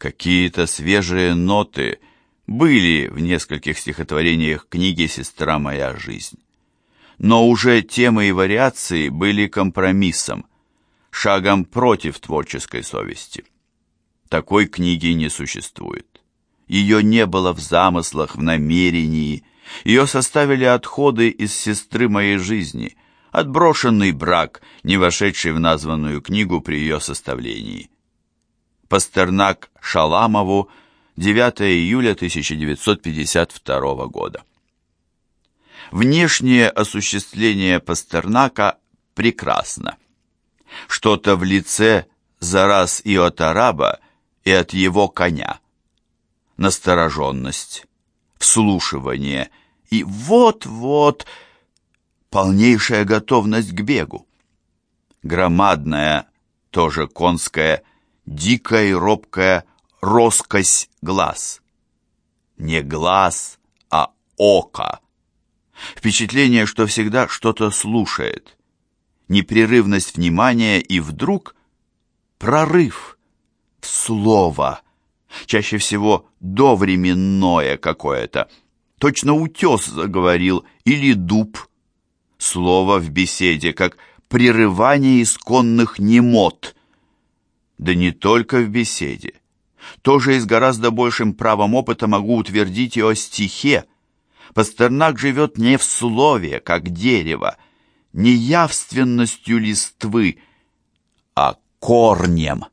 Какие-то свежие ноты были в нескольких стихотворениях книги «Сестра моя жизнь». Но уже темы и вариации были компромиссом, шагом против творческой совести. Такой книги не существует. Ее не было в замыслах, в намерении. Ее составили отходы из сестры моей жизни, отброшенный брак, не вошедший в названную книгу при ее составлении. Пастернак Шаламову, 9 июля 1952 года. Внешнее осуществление Пастернака прекрасно. Что-то в лице за раз и от араба, и от его коня. Настороженность, вслушивание и вот-вот полнейшая готовность к бегу. Громадная, тоже конская, дикая и робкая роскость глаз. Не глаз, а око. Впечатление, что всегда что-то слушает. Непрерывность внимания и вдруг прорыв в слово. Чаще всего довременное какое-то. Точно утес заговорил или дуб. Слово в беседе, как прерывание исконных немот – да не только в беседе. Тоже и с гораздо большим правом опыта могу утвердить и о стихе. Пастернак живет не в слове, как дерево, не явственностью листвы, а корнем,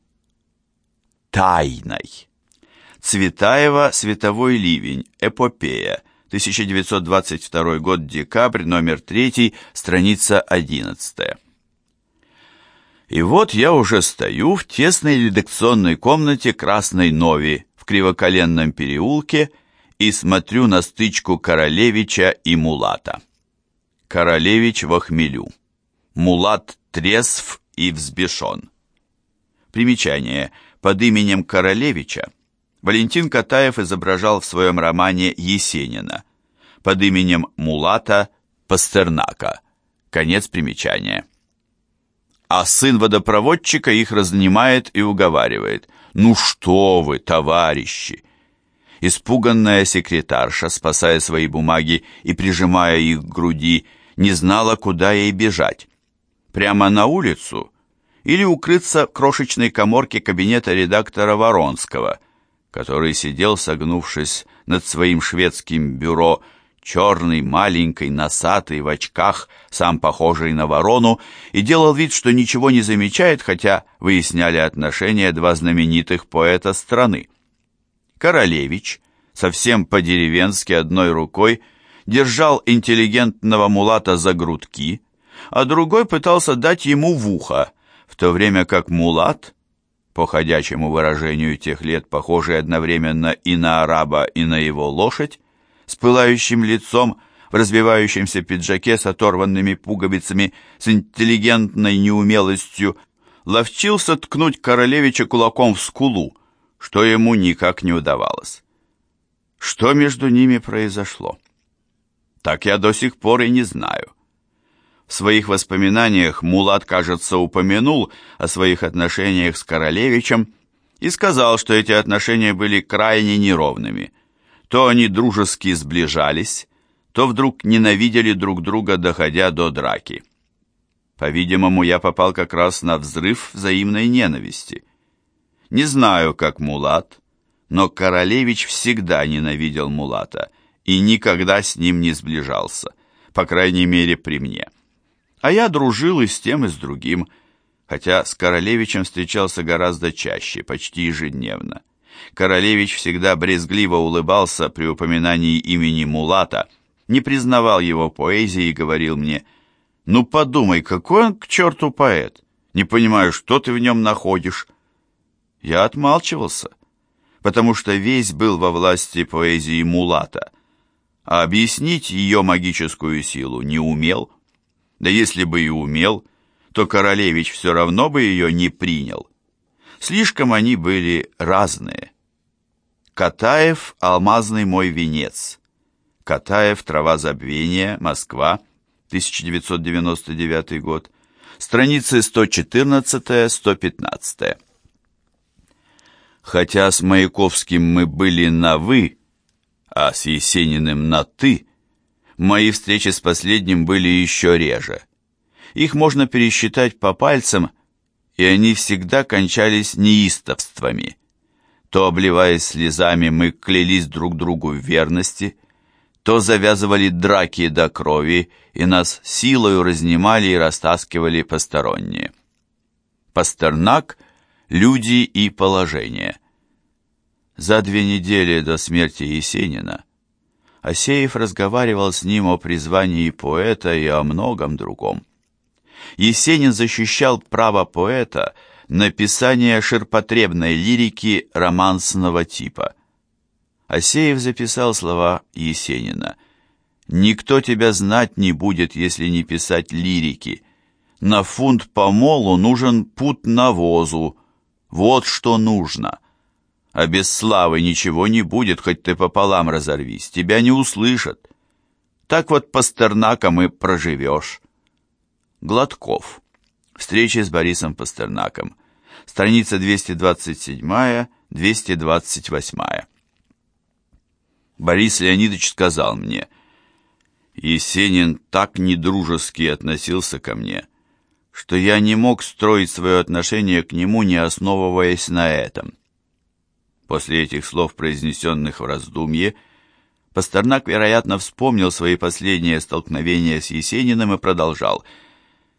тайной. Цветаева «Световой ливень», эпопея, 1922 год, декабрь, номер 3, страница 11. И вот я уже стою в тесной редакционной комнате Красной Нови в Кривоколенном переулке и смотрю на стычку Королевича и Мулата. Королевич в охмелю. Мулат трезв и взбешен. Примечание. Под именем Королевича Валентин Катаев изображал в своем романе Есенина. Под именем Мулата Пастернака. Конец примечания а сын водопроводчика их разнимает и уговаривает. «Ну что вы, товарищи!» Испуганная секретарша, спасая свои бумаги и прижимая их к груди, не знала, куда ей бежать. Прямо на улицу или укрыться в крошечной коморке кабинета редактора Воронского, который сидел, согнувшись над своим шведским бюро, черный, маленький, носатый, в очках, сам похожий на ворону, и делал вид, что ничего не замечает, хотя выясняли отношения два знаменитых поэта страны. Королевич, совсем по-деревенски одной рукой, держал интеллигентного мулата за грудки, а другой пытался дать ему в ухо, в то время как мулат, по ходячему выражению тех лет, похожий одновременно и на араба, и на его лошадь, с пылающим лицом, в развивающемся пиджаке с оторванными пуговицами, с интеллигентной неумелостью, ловчился ткнуть королевича кулаком в скулу, что ему никак не удавалось. Что между ними произошло? Так я до сих пор и не знаю. В своих воспоминаниях Мулат, кажется, упомянул о своих отношениях с королевичем и сказал, что эти отношения были крайне неровными. То они дружески сближались, то вдруг ненавидели друг друга, доходя до драки. По-видимому, я попал как раз на взрыв взаимной ненависти. Не знаю, как Мулат, но Королевич всегда ненавидел Мулата и никогда с ним не сближался, по крайней мере при мне. А я дружил и с тем, и с другим, хотя с Королевичем встречался гораздо чаще, почти ежедневно. Королевич всегда брезгливо улыбался при упоминании имени Мулата, не признавал его поэзии и говорил мне, «Ну подумай, какой он к черту поэт! Не понимаю, что ты в нем находишь?» Я отмалчивался, потому что весь был во власти поэзии Мулата, а объяснить ее магическую силу не умел. Да если бы и умел, то Королевич все равно бы ее не принял. Слишком они были разные. Катаев «Алмазный мой венец». Катаев «Трава забвения», Москва, 1999 год. Страницы 114-115. Хотя с Маяковским мы были на «вы», а с Есениным на «ты», мои встречи с последним были еще реже. Их можно пересчитать по пальцам, и они всегда кончались неистовствами. То, обливаясь слезами, мы клялись друг другу в верности, то завязывали драки до крови, и нас силою разнимали и растаскивали посторонние. Пастернак «Люди и положение». За две недели до смерти Есенина Асеев разговаривал с ним о призвании поэта и о многом другом. Есенин защищал право поэта на писание ширпотребной лирики романсного типа. Асеев записал слова Есенина. «Никто тебя знать не будет, если не писать лирики. На фунт помолу нужен пут навозу. Вот что нужно. А без славы ничего не будет, хоть ты пополам разорвись. Тебя не услышат. Так вот Пастернаком и проживешь». Гладков. Встреча с Борисом Пастернаком. Страница 227-228. Борис Леонидович сказал мне, «Есенин так недружески относился ко мне, что я не мог строить свое отношение к нему, не основываясь на этом». После этих слов, произнесенных в раздумье, Пастернак, вероятно, вспомнил свои последние столкновения с Есениным и продолжал –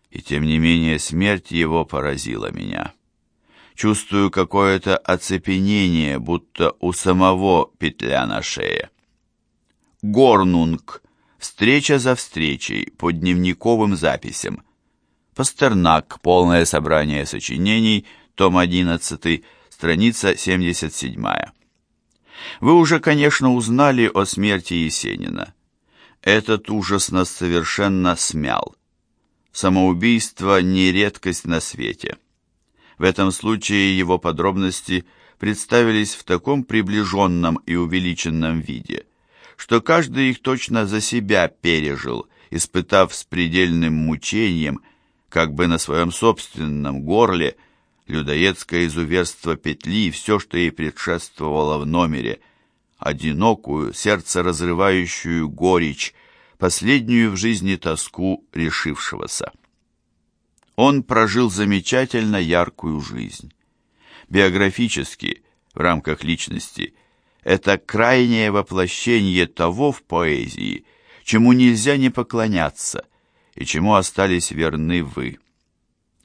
и тем не менее смерть его поразила меня. Чувствую какое-то оцепенение, будто у самого петля на шее. Горнунг. Встреча за встречей по дневниковым записям. Пастернак. Полное собрание сочинений. Том 11. Страница 77. Вы уже, конечно, узнали о смерти Есенина. Этот ужас нас совершенно смял. Самоубийство не редкость на свете. В этом случае его подробности представились в таком приближенном и увеличенном виде, что каждый их точно за себя пережил, испытав с предельным мучением, как бы на своем собственном горле, людоедское изуверство петли и все, что ей предшествовало в номере, одинокую, сердце разрывающую горечь, последнюю в жизни тоску решившегося. Он прожил замечательно яркую жизнь. Биографически, в рамках личности, это крайнее воплощение того в поэзии, чему нельзя не поклоняться и чему остались верны вы.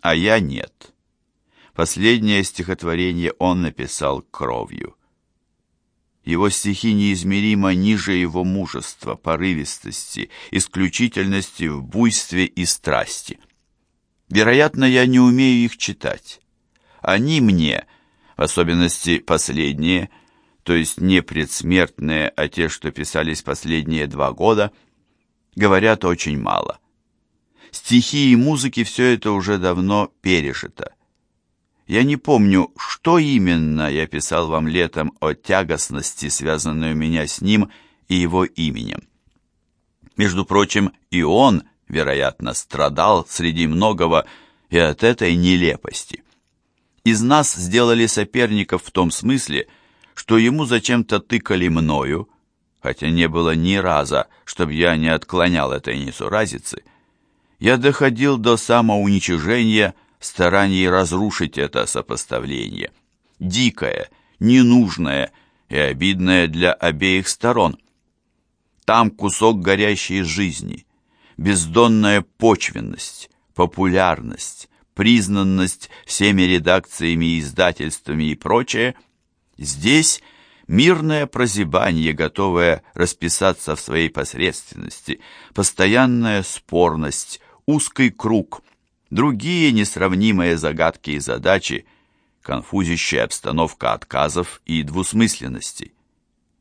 А я нет. Последнее стихотворение он написал кровью. Его стихи неизмеримо ниже его мужества, порывистости, исключительности в буйстве и страсти. Вероятно, я не умею их читать. Они мне, в особенности последние, то есть не предсмертные, а те, что писались последние два года, говорят очень мало. Стихи и музыки все это уже давно пережито. Я не помню, что именно я писал вам летом о тягостности, связанной у меня с ним и его именем. Между прочим, и он, вероятно, страдал среди многого и от этой нелепости. Из нас сделали соперников в том смысле, что ему зачем-то тыкали мною, хотя не было ни раза, чтобы я не отклонял этой несуразицы. Я доходил до самоуничижения, старании разрушить это сопоставление. Дикое, ненужное и обидное для обеих сторон. Там кусок горящей жизни, бездонная почвенность, популярность, признанность всеми редакциями издательствами и прочее. Здесь мирное прозябание, готовое расписаться в своей посредственности, постоянная спорность, узкий круг, другие несравнимые загадки и задачи, конфузящая обстановка отказов и двусмысленностей.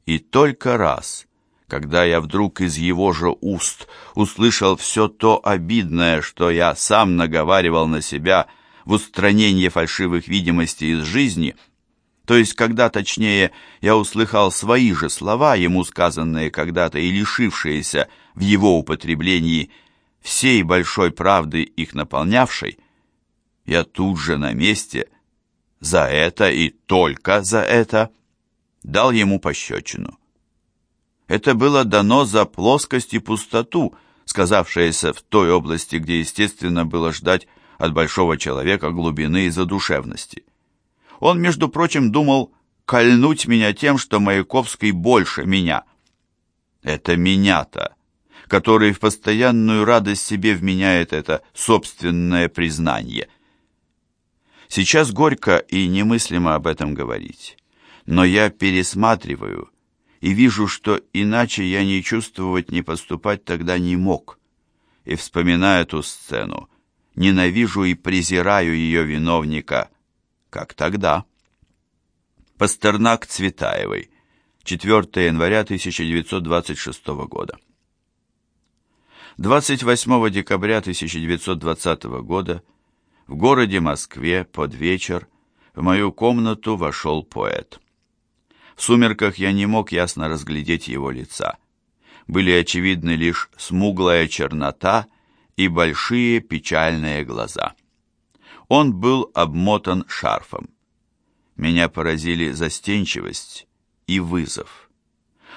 И только раз, когда я вдруг из его же уст услышал все то обидное, что я сам наговаривал на себя в устранение фальшивых видимостей из жизни, то есть когда, точнее, я услыхал свои же слова, ему сказанные когда-то и лишившиеся в его употреблении – всей большой правды их наполнявшей, я тут же на месте за это и только за это дал ему пощечину. Это было дано за плоскость и пустоту, сказавшееся в той области, где, естественно, было ждать от большого человека глубины и задушевности. Он, между прочим, думал кольнуть меня тем, что Маяковский больше меня. Это меня-то, который в постоянную радость себе вменяет это собственное признание. Сейчас горько и немыслимо об этом говорить, но я пересматриваю и вижу, что иначе я не чувствовать, не поступать тогда не мог. И, вспоминая эту сцену, ненавижу и презираю ее виновника, как тогда. Пастернак Цветаевой, 4 января 1926 года. 28 декабря 1920 года в городе Москве под вечер в мою комнату вошел поэт. В сумерках я не мог ясно разглядеть его лица. Были очевидны лишь смуглая чернота и большие печальные глаза. Он был обмотан шарфом. Меня поразили застенчивость и вызов,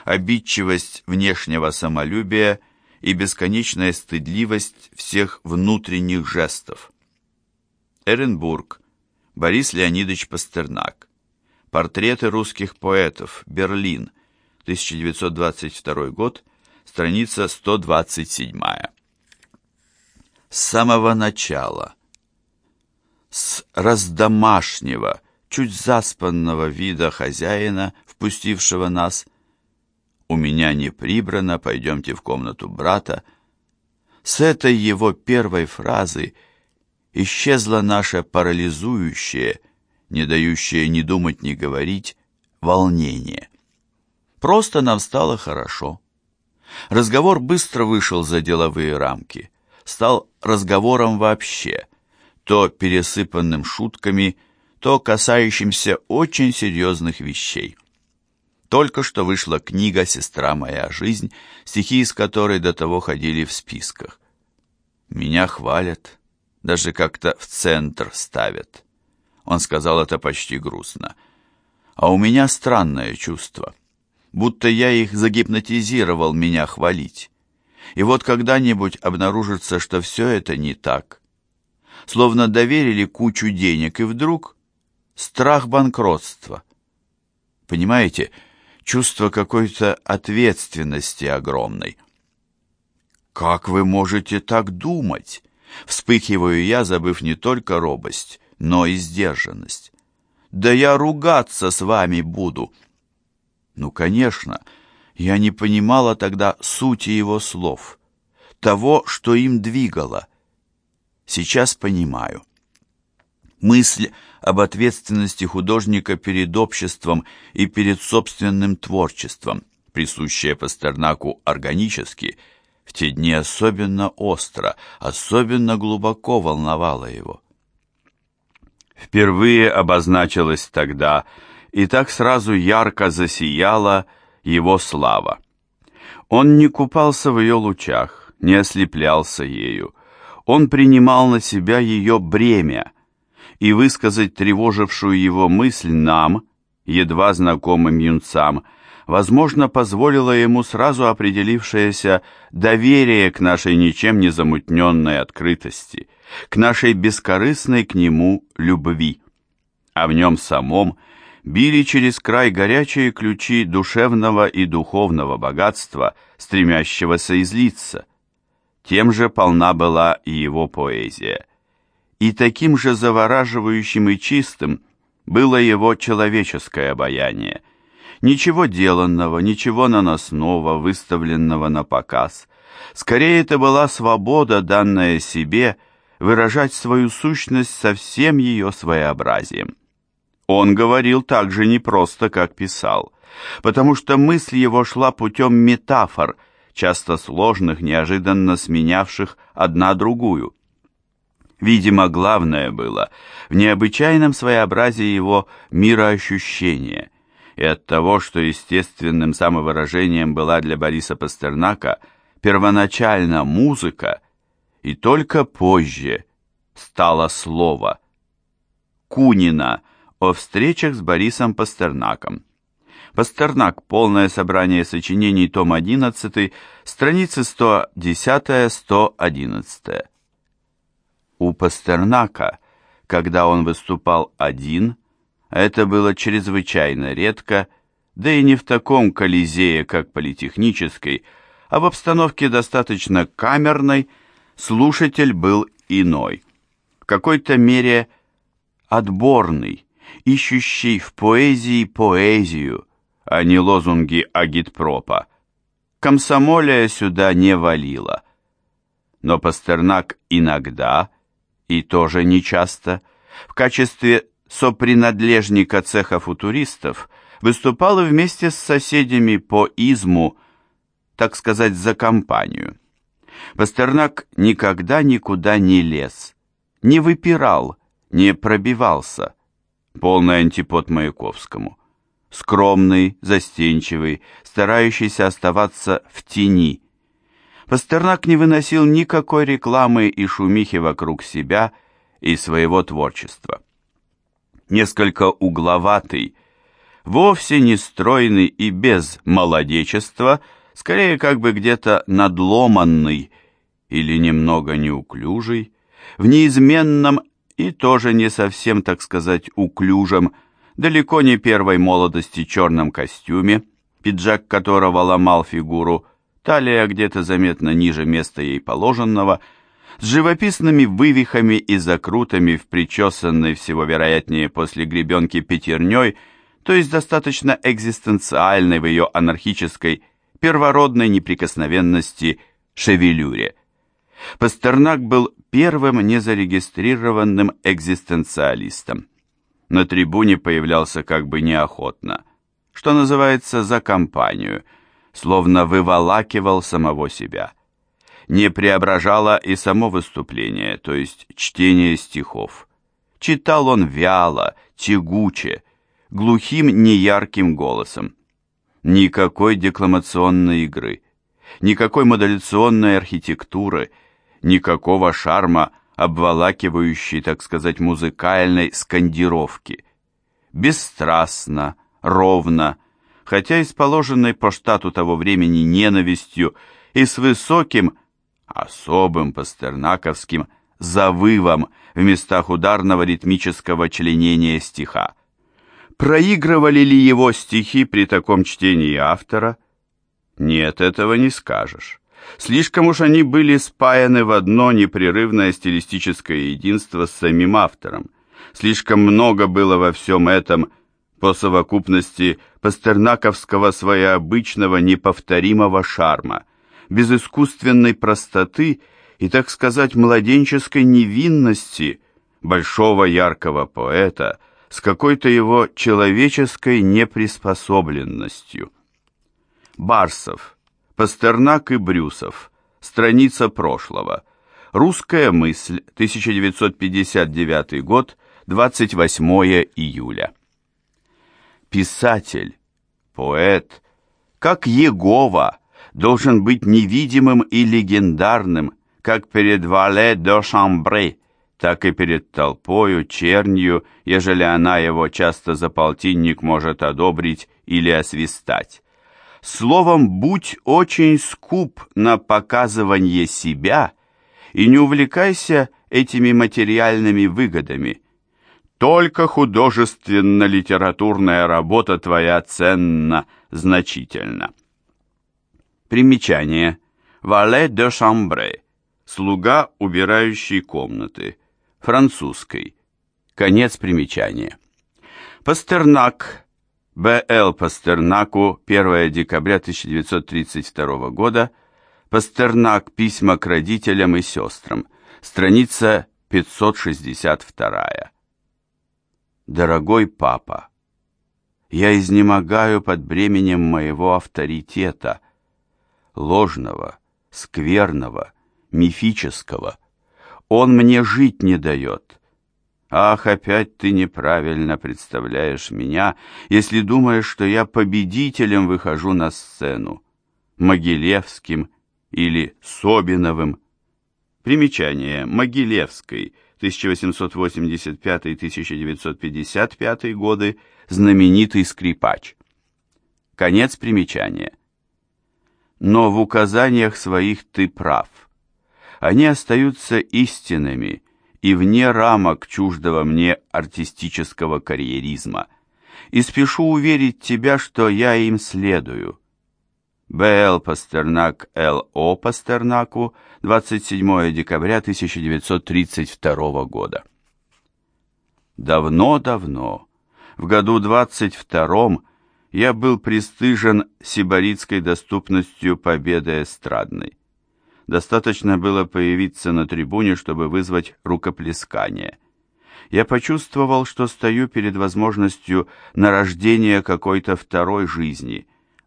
обидчивость внешнего самолюбия и бесконечная стыдливость всех внутренних жестов. Эренбург, Борис Леонидович Пастернак. Портреты русских поэтов. Берлин. 1922 год. Страница 127. С самого начала, с раздомашнего, чуть заспанного вида хозяина, впустившего нас, «У меня не прибрано, пойдемте в комнату брата», с этой его первой фразы исчезло наше парализующее, не дающее ни думать, ни говорить, волнение. Просто нам стало хорошо. Разговор быстро вышел за деловые рамки, стал разговором вообще, то пересыпанным шутками, то касающимся очень серьезных вещей. Только что вышла книга «Сестра моя жизнь», стихи из которой до того ходили в списках. Меня хвалят, даже как-то в центр ставят. Он сказал это почти грустно. А у меня странное чувство, будто я их загипнотизировал меня хвалить. И вот когда-нибудь обнаружится, что все это не так. Словно доверили кучу денег, и вдруг страх банкротства. Понимаете, чувство какой-то ответственности огромной. «Как вы можете так думать?» Вспыхиваю я, забыв не только робость, но и сдержанность. «Да я ругаться с вами буду!» Ну, конечно, я не понимала тогда сути его слов, того, что им двигало. Сейчас понимаю. Мысль об ответственности художника перед обществом и перед собственным творчеством, присущая Пастернаку органически, в те дни особенно остро, особенно глубоко волновала его. Впервые обозначилась тогда, и так сразу ярко засияла его слава. Он не купался в ее лучах, не ослеплялся ею. Он принимал на себя ее бремя, и высказать тревожившую его мысль нам, едва знакомым юнцам, возможно, позволило ему сразу определившееся доверие к нашей ничем не замутненной открытости, к нашей бескорыстной к нему любви. А в нем самом били через край горячие ключи душевного и духовного богатства, стремящегося излиться. Тем же полна была и его поэзия. И таким же завораживающим и чистым было его человеческое обаяние. Ничего деланного, ничего наносного, выставленного на показ. Скорее, это была свобода, данная себе, выражать свою сущность со всем ее своеобразием. Он говорил так же непросто, как писал, потому что мысль его шла путем метафор, часто сложных, неожиданно сменявших одна другую. Видимо, главное было в необычайном своеобразии его мироощущения и от того, что естественным самовыражением была для Бориса Пастернака первоначально музыка, и только позже стало слово. Кунина о встречах с Борисом Пастернаком. Пастернак. Полное собрание сочинений. Том 11. Страницы 110-111. У Пастернака, когда он выступал один, это было чрезвычайно редко, да и не в таком колизее, как политехнической, а в обстановке достаточно камерной, слушатель был иной. В какой-то мере отборный, ищущий в поэзии поэзию, а не лозунги агитпропа. Комсомолия сюда не валила. Но Пастернак иногда, и тоже нечасто, в качестве сопринадлежника цеха футуристов выступал вместе с соседями по изму, так сказать, за компанию. Пастернак никогда никуда не лез, не выпирал, не пробивался. Полный антипод Маяковскому скромный, застенчивый, старающийся оставаться в тени. Пастернак не выносил никакой рекламы и шумихи вокруг себя и своего творчества. Несколько угловатый, вовсе не стройный и без молодечества, скорее как бы где-то надломанный или немного неуклюжий, в неизменном и тоже не совсем, так сказать, уклюжем далеко не первой молодости черном костюме, пиджак которого ломал фигуру, талия где-то заметно ниже места ей положенного, с живописными вывихами и закрутами в причесанной всего вероятнее после гребенки пятерней, то есть достаточно экзистенциальной в ее анархической, первородной неприкосновенности шевелюре. Пастернак был первым незарегистрированным экзистенциалистом на трибуне появлялся как бы неохотно, что называется за компанию, словно выволакивал самого себя. Не преображало и само выступление, то есть чтение стихов. Читал он вяло, тягуче, глухим неярким голосом. Никакой декламационной игры, никакой модуляционной архитектуры, никакого шарма – обволакивающей, так сказать, музыкальной скандировки. Бесстрастно, ровно, хотя и с положенной по штату того времени ненавистью и с высоким, особым пастернаковским завывом в местах ударного ритмического членения стиха. Проигрывали ли его стихи при таком чтении автора? Нет, этого не скажешь. Слишком уж они были спаяны в одно непрерывное стилистическое единство с самим автором. Слишком много было во всем этом по совокупности пастернаковского своеобычного неповторимого шарма, безыскусственной простоты и, так сказать, младенческой невинности большого яркого поэта с какой-то его человеческой неприспособленностью. Барсов – Пастернак и Брюсов. Страница прошлого. Русская мысль. 1959 год. 28 июля. Писатель, поэт, как Егова, должен быть невидимым и легендарным, как перед Вале де Шамбре, так и перед толпою, чернью, ежели она его часто за полтинник может одобрить или освистать. Словом, будь очень скуп на показывание себя и не увлекайся этими материальными выгодами. Только художественно-литературная работа твоя ценна значительно. Примечание. Вале де Шамбре. Слуга, убирающий комнаты. Французской. Конец примечания. Пастернак Б.Л. Пастернаку, 1 декабря 1932 года, Пастернак, письма к родителям и сестрам, страница 562. Дорогой папа, я изнемогаю под бременем моего авторитета, ложного, скверного, мифического. Он мне жить не дает, Ах, опять ты неправильно представляешь меня, если думаешь, что я победителем выхожу на сцену, Могилевским или Собиновым. Примечание. Могилевской, 1885-1955 годы, знаменитый скрипач. Конец примечания. Но в указаниях своих ты прав. Они остаются истинными и вне рамок чуждого мне артистического карьеризма. И спешу уверить тебя, что я им следую. Б.Л. Пастернак Л.О. Пастернаку 27 декабря 1932 года. Давно-давно, в году 22 я был пристыжен сибаритской доступностью победы эстрадной. Достаточно было появиться на трибуне, чтобы вызвать рукоплескание. Я почувствовал, что стою перед возможностью нарождения какой-то второй жизни,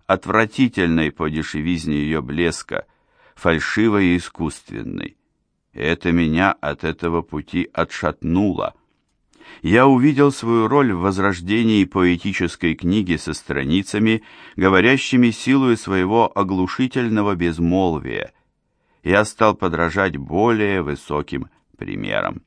отвратительной по дешевизне ее блеска, фальшивой и искусственной. Это меня от этого пути отшатнуло я увидел свою роль в возрождении поэтической книги со страницами, говорящими силой своего оглушительного безмолвия. Я стал подражать более высоким примерам.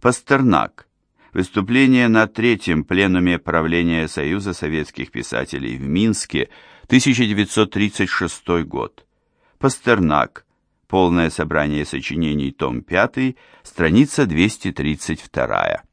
Пастернак. Выступление на третьем пленуме правления Союза советских писателей в Минске, 1936 год. Пастернак. Полное собрание сочинений, том 5, страница 232.